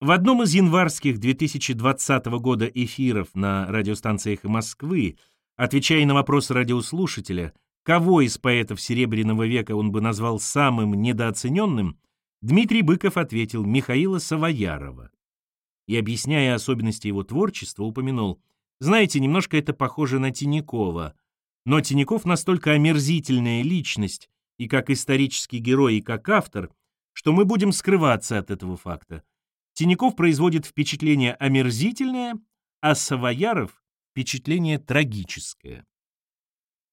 В одном из январских 2020 года эфиров на радиостанциях Москвы, отвечая на вопрос радиослушателя, кого из поэтов Серебряного века он бы назвал самым недооцененным, Дмитрий Быков ответил Михаила Савоярова. И, объясняя особенности его творчества, упомянул, знаете, немножко это похоже на Тинякова, но Тиняков настолько омерзительная личность и как исторический герой, и как автор, что мы будем скрываться от этого факта. Тиняков производит впечатление омерзительное, а Савояров — впечатление трагическое.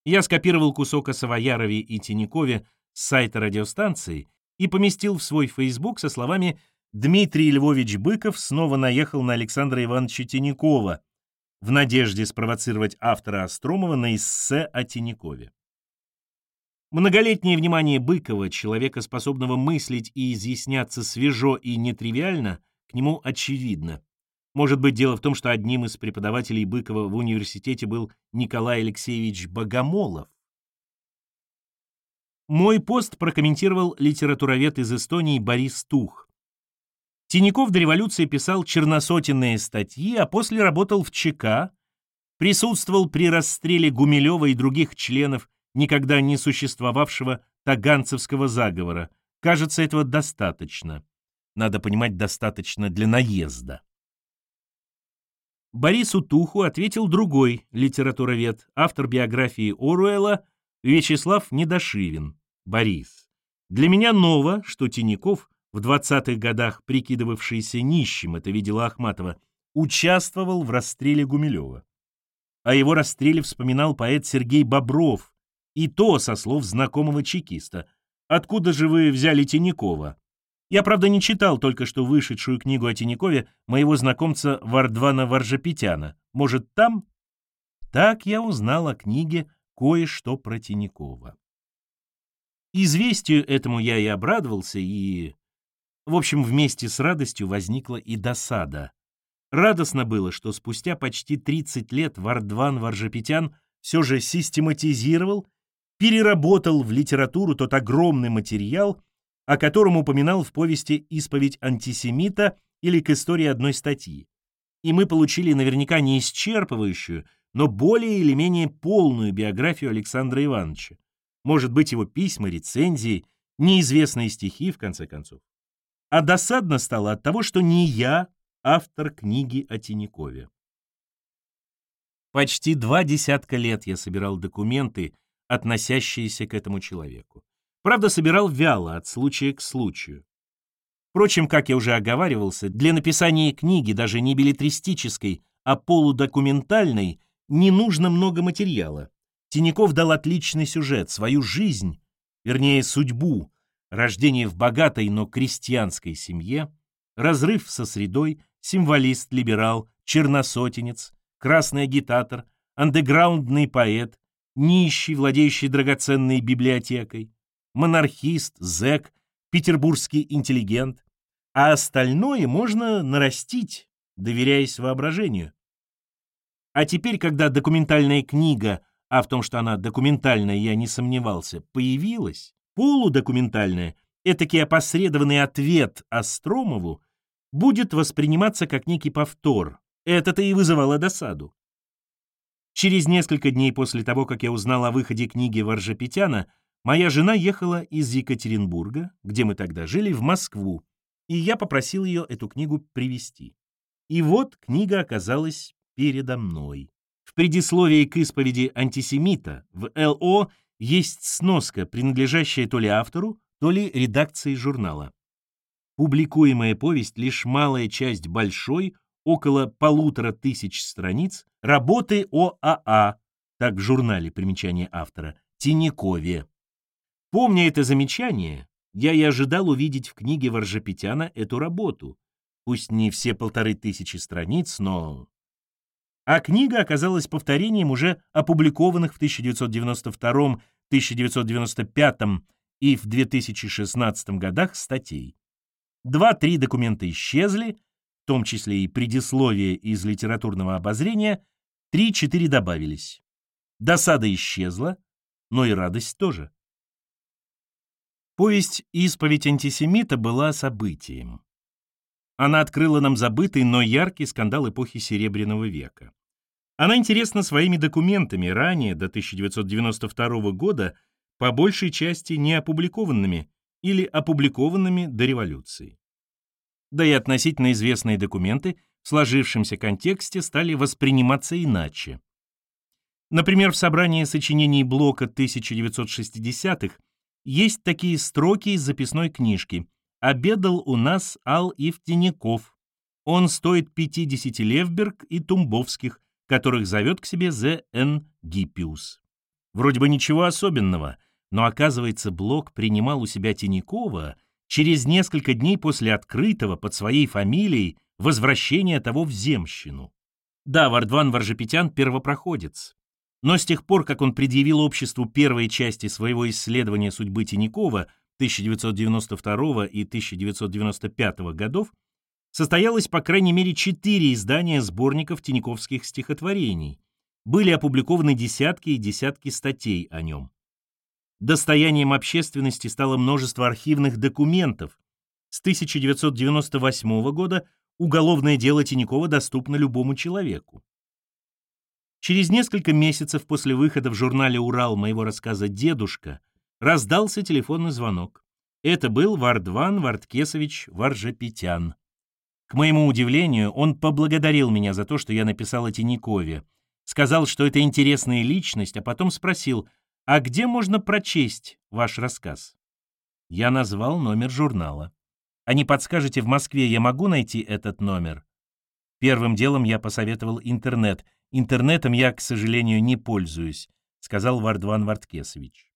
Я скопировал кусок о Савоярове и Тинякове с сайта радиостанции и поместил в свой Facebook со словами «Дмитрий Львович Быков снова наехал на Александра Ивановича Тинякова» в надежде спровоцировать автора Остромова на эссе о Тинякове. Многолетнее внимание Быкова, человека, способного мыслить и изъясняться свежо и нетривиально, к нему очевидно. Может быть, дело в том, что одним из преподавателей Быкова в университете был Николай Алексеевич Богомолов. Мой пост прокомментировал литературовед из Эстонии Борис Тух. Тиняков до революции писал черносотенные статьи, а после работал в ЧК, присутствовал при расстреле Гумилева и других членов никогда не существовавшего таганцевского заговора. Кажется, этого достаточно. Надо понимать, достаточно для наезда. Борису Туху ответил другой литературовед, автор биографии Оруэлла Вячеслав Недошивин. Борис. Для меня ново, что Тиняков, в 20-х годах прикидывавшийся нищим, это видела Ахматова, участвовал в расстреле Гумилева. О его расстреле вспоминал поэт Сергей Бобров, и то со слов знакомого чекиста. «Откуда же вы взяли Тинякова?» Я, правда, не читал только что вышедшую книгу о Тинякове моего знакомца Вардвана Варжапетяна. Может, там? Так я узнал о книге кое-что про Тинякова. Известию этому я и обрадовался, и... В общем, вместе с радостью возникла и досада. Радостно было, что спустя почти 30 лет Вардван Варжапетян все же систематизировал, переработал в литературу тот огромный материал, о котором упоминал в повести «Исповедь антисемита» или «К истории одной статьи». И мы получили наверняка не исчерпывающую, но более или менее полную биографию Александра Ивановича. Может быть, его письма, рецензии, неизвестные стихи, в конце концов. А досадно стало от того, что не я автор книги о Тинякове. Почти два десятка лет я собирал документы, относящиеся к этому человеку. Правда, собирал вяло, от случая к случаю. Впрочем, как я уже оговаривался, для написания книги, даже не билетристической, а полудокументальной, не нужно много материала. Тиняков дал отличный сюжет, свою жизнь, вернее, судьбу, рождение в богатой, но крестьянской семье, разрыв со средой, символист, либерал, черносотенец, красный агитатор, андеграундный поэт, нищий, владеющий драгоценной библиотекой, монархист, зэк, петербургский интеллигент, а остальное можно нарастить, доверяясь воображению. А теперь, когда документальная книга, а в том, что она документальная, я не сомневался, появилась, полудокументальная, этакий опосредованный ответ Остромову будет восприниматься как некий повтор. Это-то и вызывало досаду. Через несколько дней после того, как я узнал о выходе книги Варжапетяна, Моя жена ехала из Екатеринбурга, где мы тогда жили, в Москву, и я попросил ее эту книгу привезти. И вот книга оказалась передо мной. В предисловии к исповеди антисемита в ЛО есть сноска, принадлежащая то ли автору, то ли редакции журнала. Публикуемая повесть — лишь малая часть большой, около полутора тысяч страниц, работы о АА, так в журнале примечание автора, Тинякове. Помня это замечание, я и ожидал увидеть в книге Варжапетяна эту работу. Пусть не все полторы тысячи страниц, но... А книга оказалась повторением уже опубликованных в 1992, 1995 и в 2016 годах статей. Два-три документа исчезли, том числе и предисловие из литературного обозрения, три-четыре добавились. Досада исчезла, но и радость тоже. Повесть «Исповедь антисемита» была событием. Она открыла нам забытый, но яркий скандал эпохи Серебряного века. Она интересна своими документами, ранее, до 1992 года, по большей части не опубликованными или опубликованными до революции. Да и относительно известные документы в сложившемся контексте стали восприниматься иначе. Например, в собрании сочинений Блока 1960-х есть такие строки из записной книжки «Обедал у нас Ал Евтеняков. Он стоит 50 левберг и тумбовских, которых зовет к себе З.Н. Гиппиус». Вроде бы ничего особенного, но оказывается, Блок принимал у себя Тинякова через несколько дней после открытого под своей фамилией возвращения того в земщину. Да, Вардван Варжепетян первопроходец. Но с тех пор, как он предъявил обществу первые части своего исследования судьбы Тинякова 1992 и 1995 годов, состоялось по крайней мере четыре издания сборников тиняковских стихотворений. Были опубликованы десятки и десятки статей о нем. Достоянием общественности стало множество архивных документов. С 1998 года уголовное дело Тинякова доступно любому человеку. Через несколько месяцев после выхода в журнале «Урал» моего рассказа «Дедушка» раздался телефонный звонок. Это был Вардван Вардкесович Варжепетян. К моему удивлению, он поблагодарил меня за то, что я написал о Тиньякове. Сказал, что это интересная личность, а потом спросил, а где можно прочесть ваш рассказ? Я назвал номер журнала. А не подскажете, в Москве я могу найти этот номер? Первым делом я посоветовал интернет — Интернетом я, к сожалению, не пользуюсь, сказал Вардван Варткесович.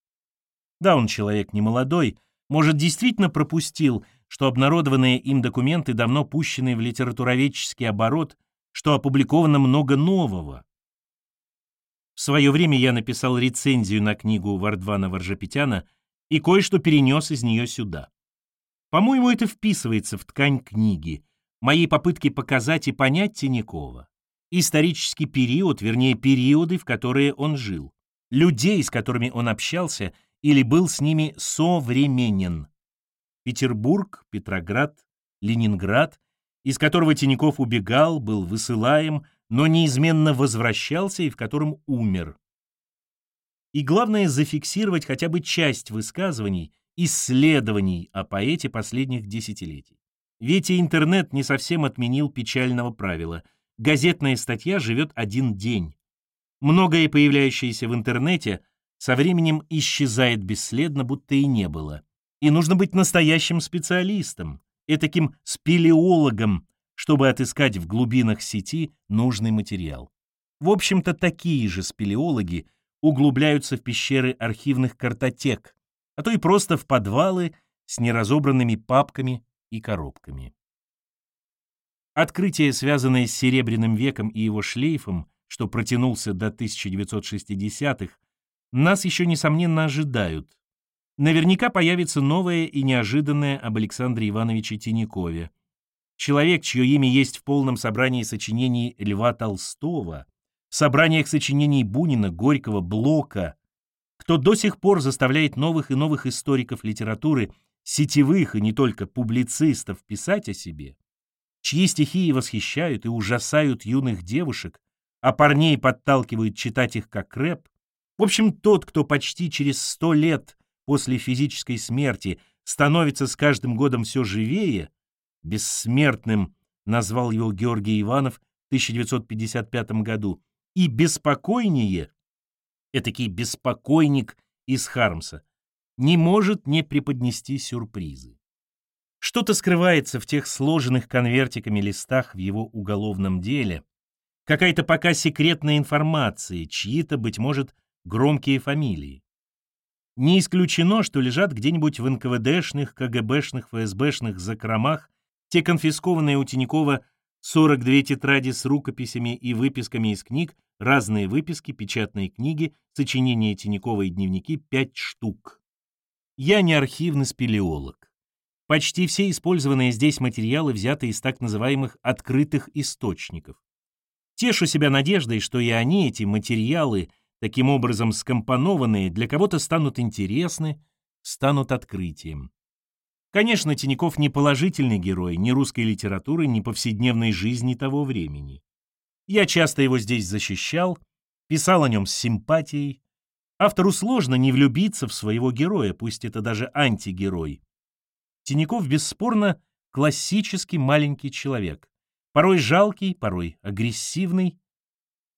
Да, он человек не молодой, может, действительно пропустил, что обнародованные им документы давно пущены в литературоведческий оборот, что опубликовано много нового. В свое время я написал рецензию на книгу Вардвана Варжапетяна и кое-что перенес из нее сюда. По-моему, это вписывается в ткань книги, мои попытки показать и понять Тинякова исторический период, вернее, периоды, в которые он жил, людей, с которыми он общался или был с ними современен. Петербург, Петроград, Ленинград, из которого Тиняков убегал, был высылаем, но неизменно возвращался и в котором умер. И главное зафиксировать хотя бы часть высказываний, исследований о поэте последних десятилетий. Ведь и интернет не совсем отменил печального правила – газетная статья живет один день. Многое, появляющееся в интернете, со временем исчезает бесследно, будто и не было. И нужно быть настоящим специалистом, таким спелеологом, чтобы отыскать в глубинах сети нужный материал. В общем-то, такие же спелеологи углубляются в пещеры архивных картотек, а то и просто в подвалы с неразобранными папками и коробками. Открытия, связанные с Серебряным веком и его шлейфом, что протянулся до 1960-х, нас еще, несомненно, ожидают. Наверняка появится новое и неожиданное об Александре Ивановиче Тинякове. Человек, чье имя есть в полном собрании сочинений Льва Толстого, в собраниях сочинений Бунина, Горького, Блока, кто до сих пор заставляет новых и новых историков литературы, сетевых и не только публицистов писать о себе, чьи стихии восхищают и ужасают юных девушек, а парней подталкивают читать их как рэп, в общем, тот, кто почти через сто лет после физической смерти становится с каждым годом все живее, бессмертным назвал его Георгий Иванов в 1955 году, и беспокойнее, этакий беспокойник из Хармса, не может не преподнести сюрпризы. Что-то скрывается в тех сложенных конвертиками листах в его уголовном деле, какая-то пока секретная информация, чьи-то, быть может, громкие фамилии. Не исключено, что лежат где-нибудь в НКВДшных, КГБшных, ФСБшных закромах те конфискованные у Тинякова 42 тетради с рукописями и выписками из книг, разные выписки, печатные книги, сочинения Тинякова и дневники — пять штук. Я не архивный спелеолог. Почти все использованные здесь материалы взяты из так называемых открытых источников. Тешу себя надеждой, что и они, эти материалы, таким образом скомпонованные, для кого-то станут интересны, станут открытием. Конечно, Тиняков не положительный герой ни русской литературы, ни повседневной жизни того времени. Я часто его здесь защищал, писал о нем с симпатией. Автору сложно не влюбиться в своего героя, пусть это даже антигерой. Тиняков, бесспорно, классический маленький человек. Порой жалкий, порой агрессивный.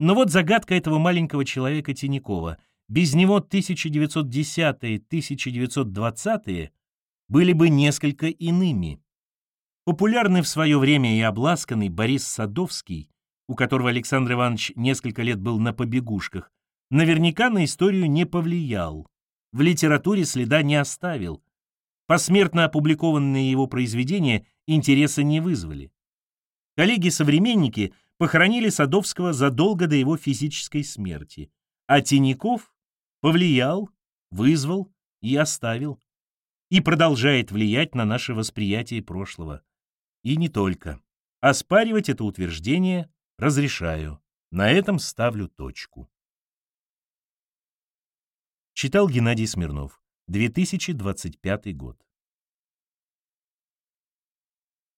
Но вот загадка этого маленького человека Тинякова. Без него 1910-1920-е были бы несколько иными. Популярный в свое время и обласканный Борис Садовский, у которого Александр Иванович несколько лет был на побегушках, наверняка на историю не повлиял, в литературе следа не оставил. Посмертно опубликованные его произведения интереса не вызвали. Коллеги-современники похоронили Садовского задолго до его физической смерти, а Тиняков повлиял, вызвал и оставил и продолжает влиять на наше восприятие прошлого. И не только. Оспаривать это утверждение разрешаю. На этом ставлю точку. Читал Геннадий Смирнов. 2025 год.